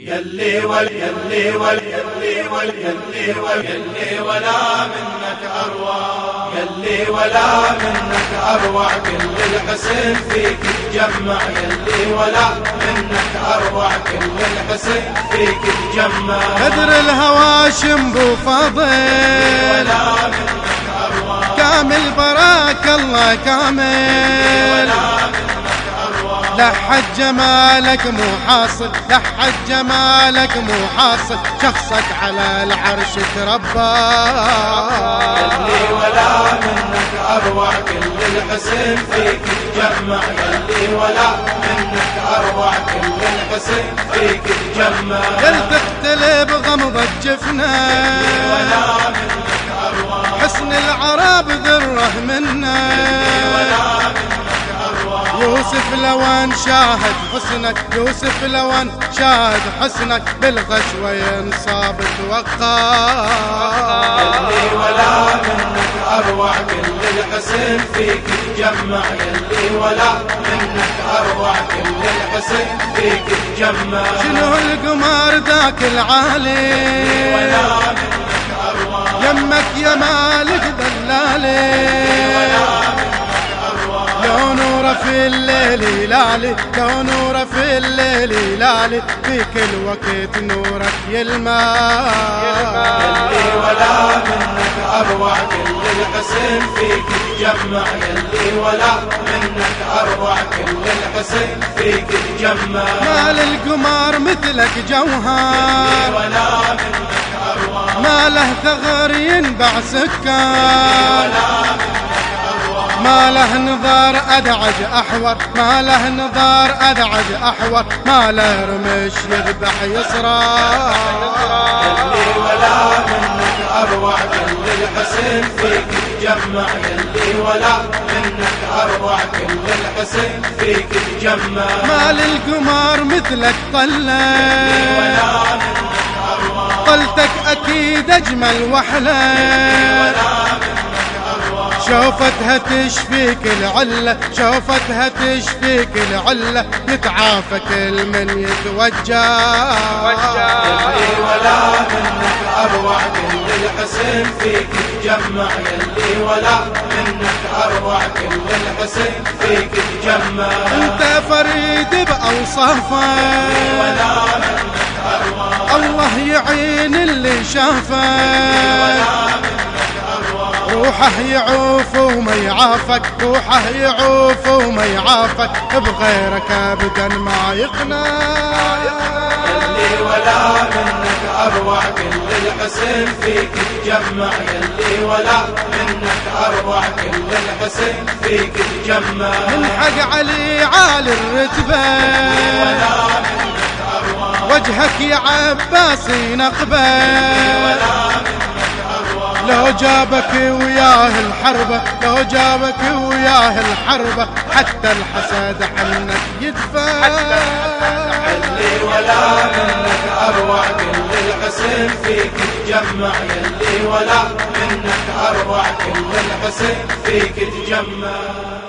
يلي ول يلي ول يلي ول يلي ول يلي ولا منك اروع يلي ولا منك اروع كل الحسن فيك تجمع يلي ولا منك اروع كل الحسن فيك تجمع بدر الهواشم بو فضل ولا منك اروع كامل براك الله كامل. لحد جمالك مو حاصل لحد جمالك مو حاصل. شخصك على العرش تربى. يلي ولا منك أروع كل الحسن فيك. تجمع يلي ولا منك أروع كل الحسن فيك. تجمع يل تختلف غمضة جفنه ولا منك أروع. حسن العرب ذرة منه يوسف لوان شاهد حسنك يوسف لوان شاهد حسنك بالغشوة ينصاب توقع يلي ولا منك أروع كل الحسن فيك تجمع يلي ولا منك أروع كل الحسن فيك تجمع شنو القمر ذاك العالي؟ ولا منك أروع. يمك يا مالك دلالي. نوره في الليل هلالي لو نوره في الليل هلالي في كل وقت نورك يلمع. يلي ولا منك أروع كل الحسن فيك تجمع يلي ولا منك أروع كل الحسن فيك تجمع ما للقمر مثلك جوهر. ولا منك أروع. ما له ثغر ينبع سكر. ما له نظار أدعج أحور ما له نظار أدعج أحور ما له رمش يذبح يسرى يلي ولا منك أروع كل الحسن فيك تجمع يلي ولا منك أروع كل الحسن فيك تجمع ما للقمر مثلك طلة ولا منك أروع. طلتك أكيد أجمل وحلة ولا منك شوفتها تشفيك العلة شوفتها تشفيك العلة يتعافى كل من يتوجه. يلي ولا منك أروع كل الحسن فيك تجمع يلي ولا منك أروع كل الحسن فيك تجمع أنت فريد بأوصافه. ولا منك أروع. الله يعين اللي شافه. روحه يعوف وما يعافك روحه يعوف وما يعافك بغيرك ابدا ما يقنع. يلي ولا منك أروع كل الحسن فيك تجمع يلي ولا منك أروع كل الحسن فيك تجمع من حق علي عالي الرتبة. ولا منك أروع. وجهك يا عباسي نقبة. لو جابك وياه الحربة لو جابك وياه الحربة حتى الحسد عنك يدفع. يلي ولا منك أروع كل الحسن فيك. تجمع يلي ولا منك أروع كل الحسن فيك. تجمع